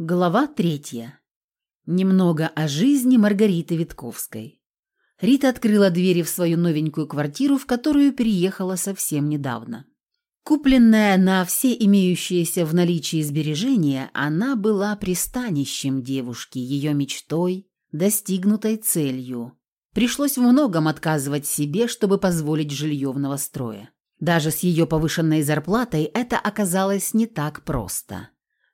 Глава третья. Немного о жизни Маргариты Витковской. Рита открыла двери в свою новенькую квартиру, в которую переехала совсем недавно. Купленная на все имеющиеся в наличии сбережения, она была пристанищем девушки, ее мечтой, достигнутой целью. Пришлось в многом отказывать себе, чтобы позволить жилье в новострое. Даже с ее повышенной зарплатой это оказалось не так просто.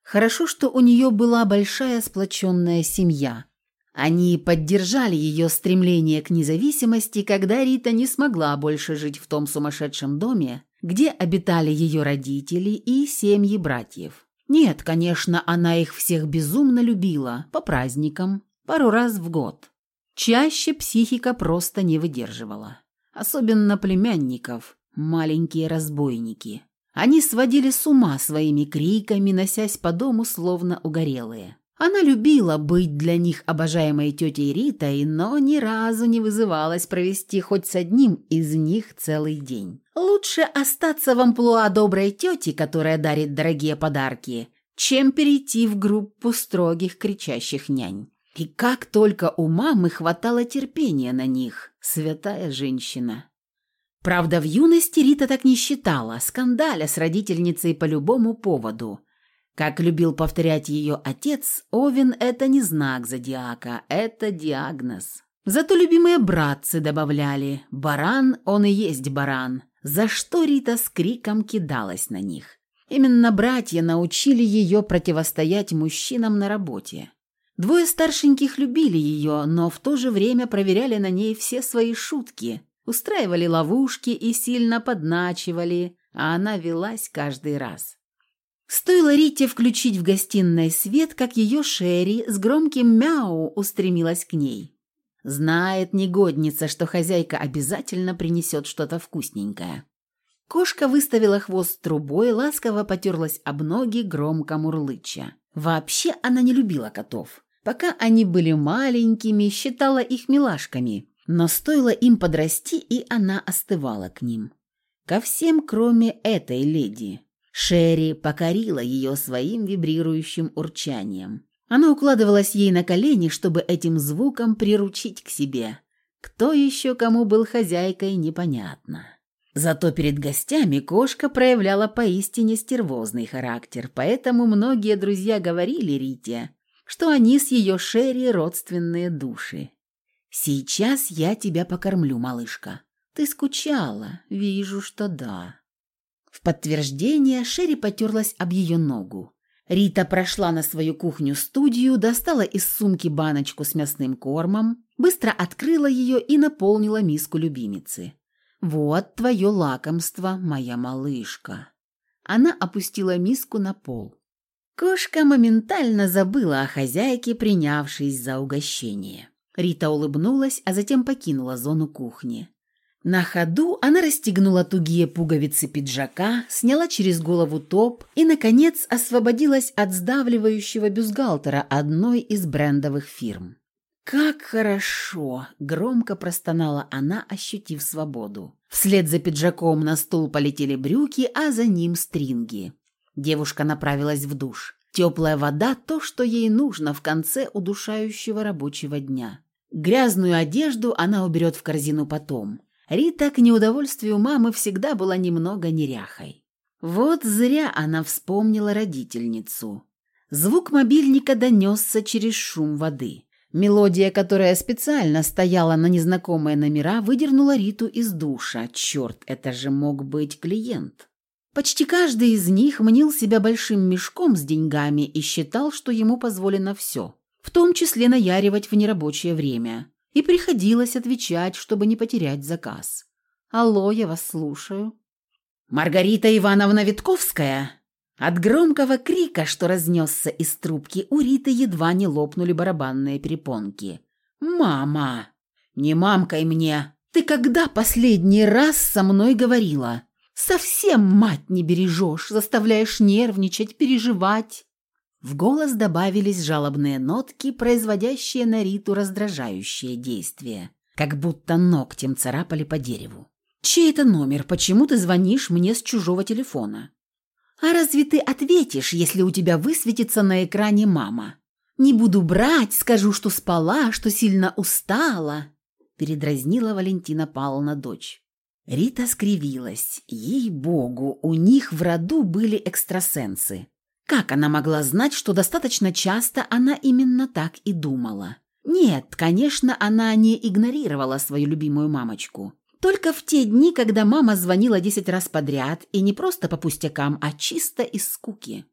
Хорошо, что у нее была большая сплоченная семья. Они поддержали ее стремление к независимости, когда Рита не смогла больше жить в том сумасшедшем доме, где обитали ее родители и семьи братьев. Нет, конечно, она их всех безумно любила, по праздникам, пару раз в год. Чаще психика просто не выдерживала. Особенно племянников, маленькие разбойники. Они сводили с ума своими криками, носясь по дому словно угорелые. Она любила быть для них обожаемой тетей Ритой, но ни разу не вызывалась провести хоть с одним из них целый день. Лучше остаться в амплуа доброй тети, которая дарит дорогие подарки, чем перейти в группу строгих кричащих нянь. И как только у мамы хватало терпения на них, святая женщина. Правда, в юности Рита так не считала, скандаля с родительницей по любому поводу. Как любил повторять ее отец, Овен – это не знак зодиака, это диагноз. Зато любимые братцы добавляли «баран, он и есть баран», за что Рита с криком кидалась на них. Именно братья научили ее противостоять мужчинам на работе. Двое старшеньких любили ее, но в то же время проверяли на ней все свои шутки – Устраивали ловушки и сильно подначивали, а она велась каждый раз. Стоило Рите включить в гостиной свет, как ее Шерри с громким мяу устремилась к ней. Знает негодница, что хозяйка обязательно принесет что-то вкусненькое. Кошка выставила хвост трубой, ласково потерлась об ноги, громко мурлыча. Вообще она не любила котов. Пока они были маленькими, считала их милашками, но стоило им подрасти, и она остывала к ним. Ко всем, кроме этой леди. Шерри покорила ее своим вибрирующим урчанием. Она укладывалась ей на колени, чтобы этим звуком приручить к себе. Кто еще кому был хозяйкой, непонятно. Зато перед гостями кошка проявляла поистине стервозный характер, поэтому многие друзья говорили Рите, что они с ее Шерри родственные души. «Сейчас я тебя покормлю, малышка. Ты скучала? Вижу, что да». В подтверждение Шерри потерлась об ее ногу. Рита прошла на свою кухню-студию, достала из сумки баночку с мясным кормом, быстро открыла ее и наполнила миску любимицы. «Вот твое лакомство, моя малышка». Она опустила миску на пол. Кошка моментально забыла о хозяйке, принявшись за угощение. Рита улыбнулась, а затем покинула зону кухни. На ходу она расстегнула тугие пуговицы пиджака, сняла через голову топ и, наконец, освободилась от сдавливающего бюстгальтера одной из брендовых фирм. «Как хорошо!» – громко простонала она, ощутив свободу. Вслед за пиджаком на стул полетели брюки, а за ним стринги. Девушка направилась в душ. Теплая вода – то, что ей нужно в конце удушающего рабочего дня. Грязную одежду она уберет в корзину потом. Рита к неудовольствию мамы всегда была немного неряхой. Вот зря она вспомнила родительницу. Звук мобильника донесся через шум воды. Мелодия, которая специально стояла на незнакомые номера, выдернула Риту из душа. Черт, это же мог быть клиент. Почти каждый из них мнил себя большим мешком с деньгами и считал, что ему позволено все в том числе наяривать в нерабочее время, и приходилось отвечать, чтобы не потерять заказ. «Алло, я вас слушаю». «Маргарита Ивановна Витковская?» От громкого крика, что разнесся из трубки, у Риты едва не лопнули барабанные перепонки. «Мама! Не мамкой мне! Ты когда последний раз со мной говорила? Совсем мать не бережешь, заставляешь нервничать, переживать. В голос добавились жалобные нотки, производящие на Риту раздражающее действие, как будто ногтем царапали по дереву. «Чей это номер? Почему ты звонишь мне с чужого телефона?» А разве ты ответишь, если у тебя высветится на экране мама? Не буду брать, скажу, что спала, что сильно устала, передразнила Валентина Павловна дочь. Рита скривилась. Ей-богу, у них в роду были экстрасенсы. Как она могла знать, что достаточно часто она именно так и думала? Нет, конечно, она не игнорировала свою любимую мамочку. Только в те дни, когда мама звонила десять раз подряд, и не просто по пустякам, а чисто из скуки.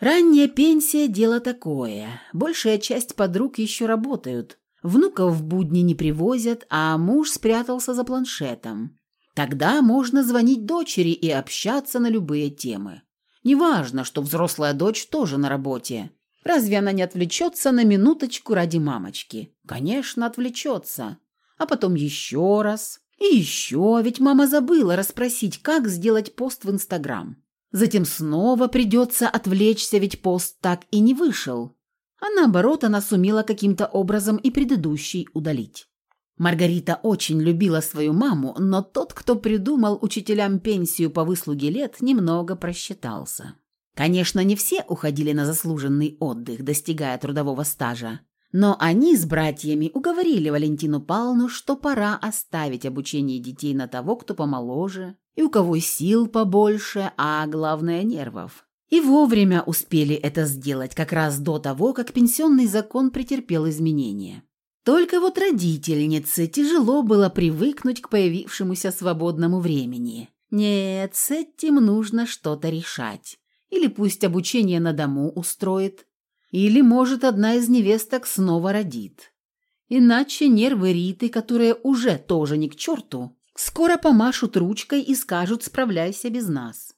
Ранняя пенсия – дело такое. Большая часть подруг еще работают. Внуков в будни не привозят, а муж спрятался за планшетом. Тогда можно звонить дочери и общаться на любые темы. Неважно, что взрослая дочь тоже на работе. Разве она не отвлечется на минуточку ради мамочки? Конечно, отвлечется. А потом еще раз. И еще, ведь мама забыла расспросить, как сделать пост в Инстаграм. Затем снова придется отвлечься, ведь пост так и не вышел. А наоборот, она сумела каким-то образом и предыдущий удалить. Маргарита очень любила свою маму, но тот, кто придумал учителям пенсию по выслуге лет, немного просчитался. Конечно, не все уходили на заслуженный отдых, достигая трудового стажа. Но они с братьями уговорили Валентину Павловну, что пора оставить обучение детей на того, кто помоложе, и у кого сил побольше, а главное нервов. И вовремя успели это сделать, как раз до того, как пенсионный закон претерпел изменения. Только вот родительнице тяжело было привыкнуть к появившемуся свободному времени. Нет, с этим нужно что-то решать. Или пусть обучение на дому устроит, или, может, одна из невесток снова родит. Иначе нервы Риты, которые уже тоже не к черту, скоро помашут ручкой и скажут «справляйся без нас».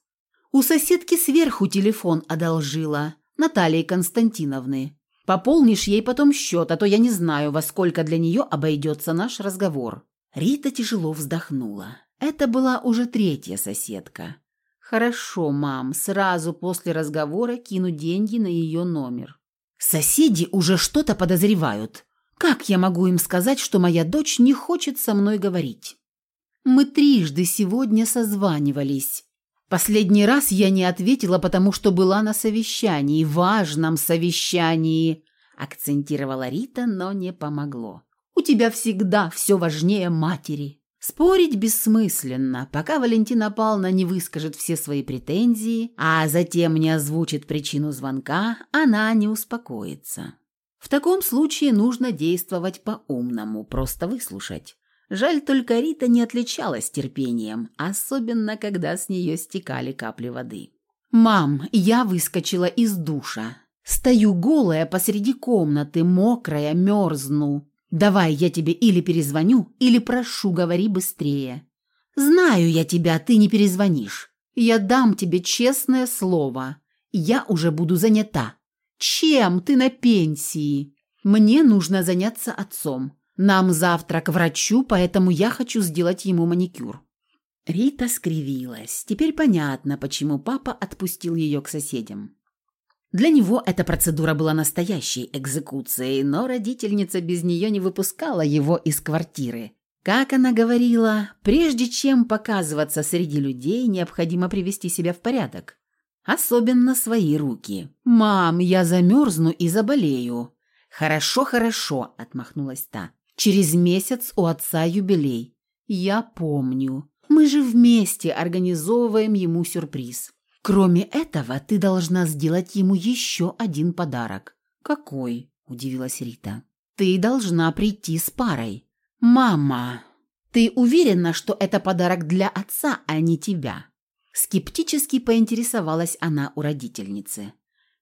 У соседки сверху телефон одолжила, Натальи Константиновны. Пополнишь ей потом счет, а то я не знаю, во сколько для нее обойдется наш разговор». Рита тяжело вздохнула. Это была уже третья соседка. «Хорошо, мам, сразу после разговора кину деньги на ее номер». «Соседи уже что-то подозревают. Как я могу им сказать, что моя дочь не хочет со мной говорить?» «Мы трижды сегодня созванивались. Последний раз я не ответила, потому что была на совещании, важном совещании, акцентировала Рита, но не помогло. У тебя всегда все важнее матери. Спорить бессмысленно, пока Валентина Павловна не выскажет все свои претензии, а затем не озвучит причину звонка, она не успокоится. В таком случае нужно действовать по-умному, просто выслушать. Жаль, только Рита не отличалась терпением, особенно когда с нее стекали капли воды. «Мам, я выскочила из душа. Стою голая посреди комнаты, мокрая, мерзну. Давай я тебе или перезвоню, или прошу, говори быстрее. Знаю я тебя, ты не перезвонишь. Я дам тебе честное слово. Я уже буду занята. Чем ты на пенсии? Мне нужно заняться отцом. Нам завтра к врачу, поэтому я хочу сделать ему маникюр». Рита скривилась. Теперь понятно, почему папа отпустил ее к соседям. Для него эта процедура была настоящей экзекуцией, но родительница без нее не выпускала его из квартиры. Как она говорила, прежде чем показываться среди людей, необходимо привести себя в порядок. Особенно свои руки. «Мам, я замерзну и заболею». «Хорошо, хорошо», — отмахнулась та. Через месяц у отца юбилей. Я помню. Мы же вместе организовываем ему сюрприз. Кроме этого, ты должна сделать ему еще один подарок. Какой? Удивилась Рита. Ты должна прийти с парой. Мама, ты уверена, что это подарок для отца, а не тебя? Скептически поинтересовалась она у родительницы.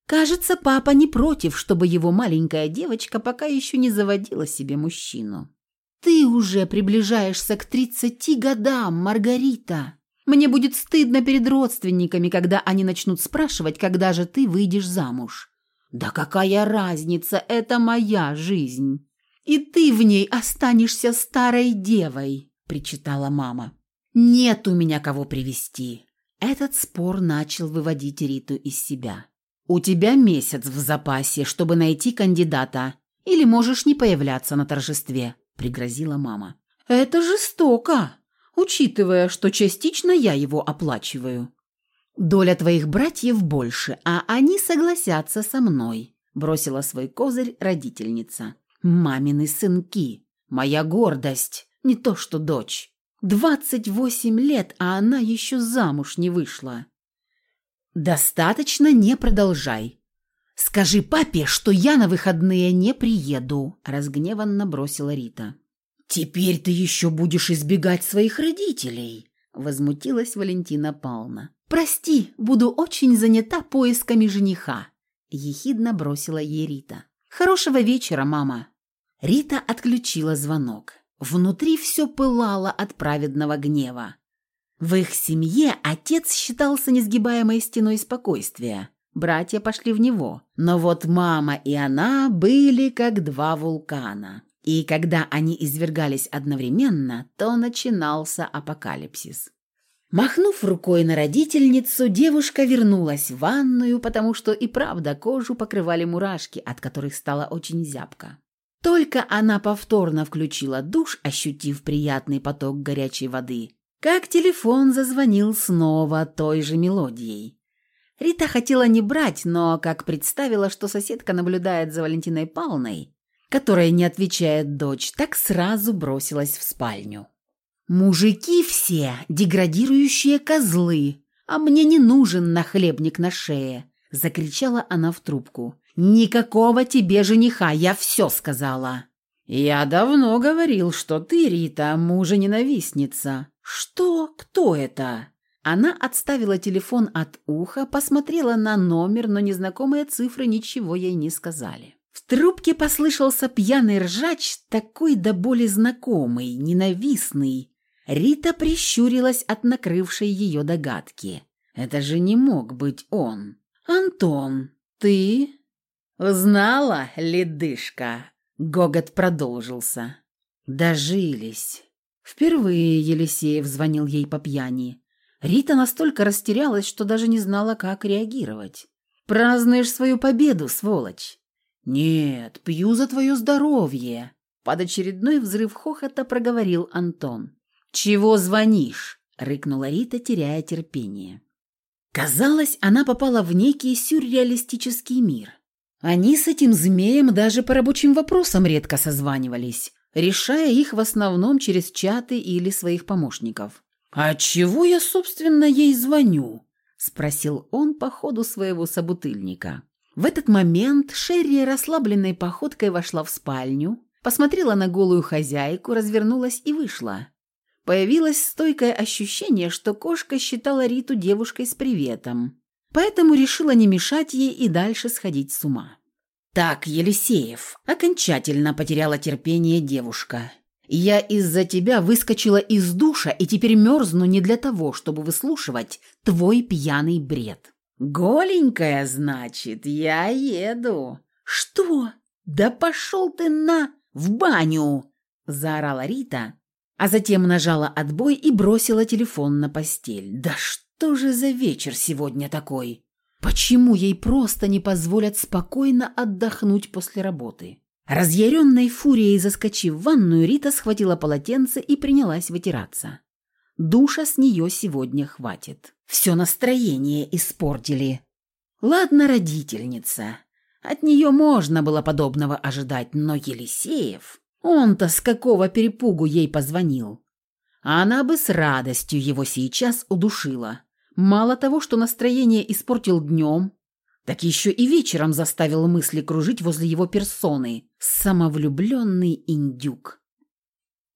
Кажется, папа не против, чтобы его маленькая девочка пока еще не заводила себе мужчину. «Ты уже приближаешься к тридцати годам, Маргарита. Мне будет стыдно перед родственниками, когда они начнут спрашивать, когда же ты выйдешь замуж. Да какая разница, это моя жизнь. И ты в ней останешься старой девой», – причитала мама. «Нет у меня кого привести. Этот спор начал выводить Риту из себя. «У тебя месяц в запасе, чтобы найти кандидата, или можешь не появляться на торжестве», – пригрозила мама. «Это жестоко, учитывая, что частично я его оплачиваю». Доля твоих братьев больше, а они согласятся со мной», – бросила свой козырь родительница. «Мамины сынки, моя гордость, не то что дочь. Двадцать восемь лет, а она еще замуж не вышла». «Достаточно, не продолжай. Скажи папе, что я на выходные не приеду», – разгневанно бросила Рита. «Теперь ты еще будешь избегать своих родителей», – возмутилась Валентина Павловна. «Прости, буду очень занята поисками жениха», – ехидно бросила ей Рита. «Хорошего вечера, мама». Рита отключила звонок. Внутри все пылало от праведного гнева. В их семье отец считался несгибаемой стеной спокойствия. Братья пошли в него. Но вот мама и она были как два вулкана. И когда они извергались одновременно, то начинался апокалипсис. Махнув рукой на родительницу, девушка вернулась в ванную, потому что и правда кожу покрывали мурашки, от которых стало очень зябко. Только она повторно включила душ, ощутив приятный поток горячей воды, как телефон зазвонил снова той же мелодией. Рита хотела не брать, но как представила, что соседка наблюдает за Валентиной Павловной, которая не отвечает дочь, так сразу бросилась в спальню. «Мужики все деградирующие козлы, а мне не нужен нахлебник на шее», – закричала она в трубку. «Никакого тебе жениха, я все сказала». «Я давно говорил, что ты, Рита, мужа-ненавистница». «Что? Кто это?» Она отставила телефон от уха, посмотрела на номер, но незнакомые цифры ничего ей не сказали. В трубке послышался пьяный ржач, такой до боли знакомый, ненавистный, Рита прищурилась от накрывшей ее догадки. Это же не мог быть он. «Антон, ты...» «Знала, ледышка?» Гогот продолжился. «Дожились». Впервые Елисеев звонил ей по пьяни. Рита настолько растерялась, что даже не знала, как реагировать. «Празднуешь свою победу, сволочь!» «Нет, пью за твое здоровье!» Под очередной взрыв хохота проговорил Антон. «Чего звонишь?» — рыкнула Рита, теряя терпение. Казалось, она попала в некий сюрреалистический мир. Они с этим змеем даже по рабочим вопросам редко созванивались, решая их в основном через чаты или своих помощников. «А чего я, собственно, ей звоню?» – спросил он по ходу своего собутыльника. В этот момент Шерри расслабленной походкой вошла в спальню, посмотрела на голую хозяйку, развернулась и вышла. Появилось стойкое ощущение, что кошка считала Риту девушкой с приветом, поэтому решила не мешать ей и дальше сходить с ума. «Так, Елисеев, окончательно потеряла терпение девушка. Я из-за тебя выскочила из душа и теперь мерзну не для того, чтобы выслушивать твой пьяный бред». «Голенькая, значит, я еду». «Что? Да пошел ты на... в баню!» – заорала Рита, а затем нажала отбой и бросила телефон на постель. Да что же за вечер сегодня такой? Почему ей просто не позволят спокойно отдохнуть после работы? Разъяренной фурией заскочив в ванную, Рита схватила полотенце и принялась вытираться. Душа с нее сегодня хватит. Все настроение испортили. Ладно, родительница. От нее можно было подобного ожидать, но Елисеев... Он-то с какого перепугу ей позвонил? Она бы с радостью его сейчас удушила. Мало того, что настроение испортил днем, так еще и вечером заставил мысли кружить возле его персоны. Самовлюбленный индюк.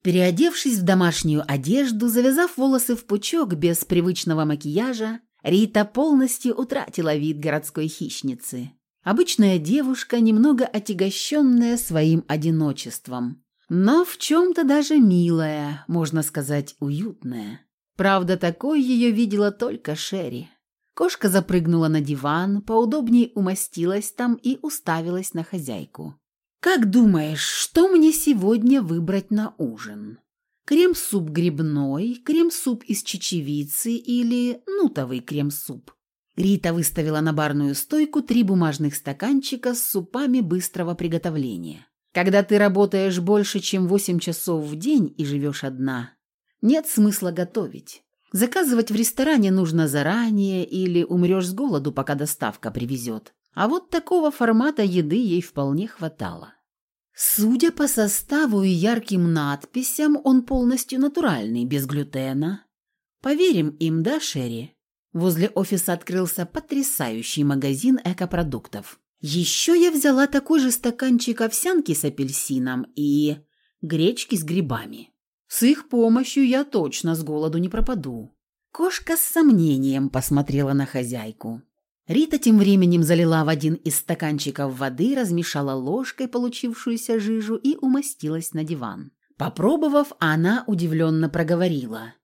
Переодевшись в домашнюю одежду, завязав волосы в пучок без привычного макияжа, Рита полностью утратила вид городской хищницы. Обычная девушка, немного отягощенная своим одиночеством, но в чем-то даже милая, можно сказать, уютная. Правда, такой ее видела только Шерри. Кошка запрыгнула на диван, поудобнее умостилась там и уставилась на хозяйку. «Как думаешь, что мне сегодня выбрать на ужин? Крем-суп грибной, крем-суп из чечевицы или нутовый крем-суп?» Рита выставила на барную стойку три бумажных стаканчика с супами быстрого приготовления. Когда ты работаешь больше, чем 8 часов в день и живешь одна, нет смысла готовить. Заказывать в ресторане нужно заранее или умрешь с голоду, пока доставка привезет. А вот такого формата еды ей вполне хватало. Судя по составу и ярким надписям, он полностью натуральный, без глютена. Поверим им, да, Шерри? Возле офиса открылся потрясающий магазин экопродуктов. Еще я взяла такой же стаканчик овсянки с апельсином и гречки с грибами. С их помощью я точно с голоду не пропаду. Кошка с сомнением посмотрела на хозяйку. Рита тем временем залила в один из стаканчиков воды, размешала ложкой получившуюся жижу и умостилась на диван. Попробовав, она удивленно проговорила.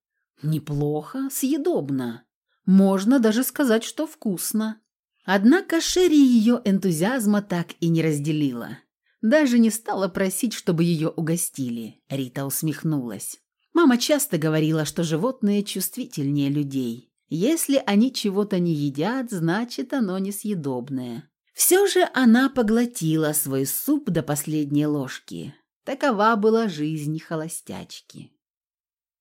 «Неплохо, съедобно. Можно даже сказать, что вкусно». Однако Шерри ее энтузиазма так и не разделила. Даже не стала просить, чтобы ее угостили. Рита усмехнулась. Мама часто говорила, что животные чувствительнее людей. Если они чего-то не едят, значит, оно несъедобное. Все же она поглотила свой суп до последней ложки. Такова была жизнь холостячки.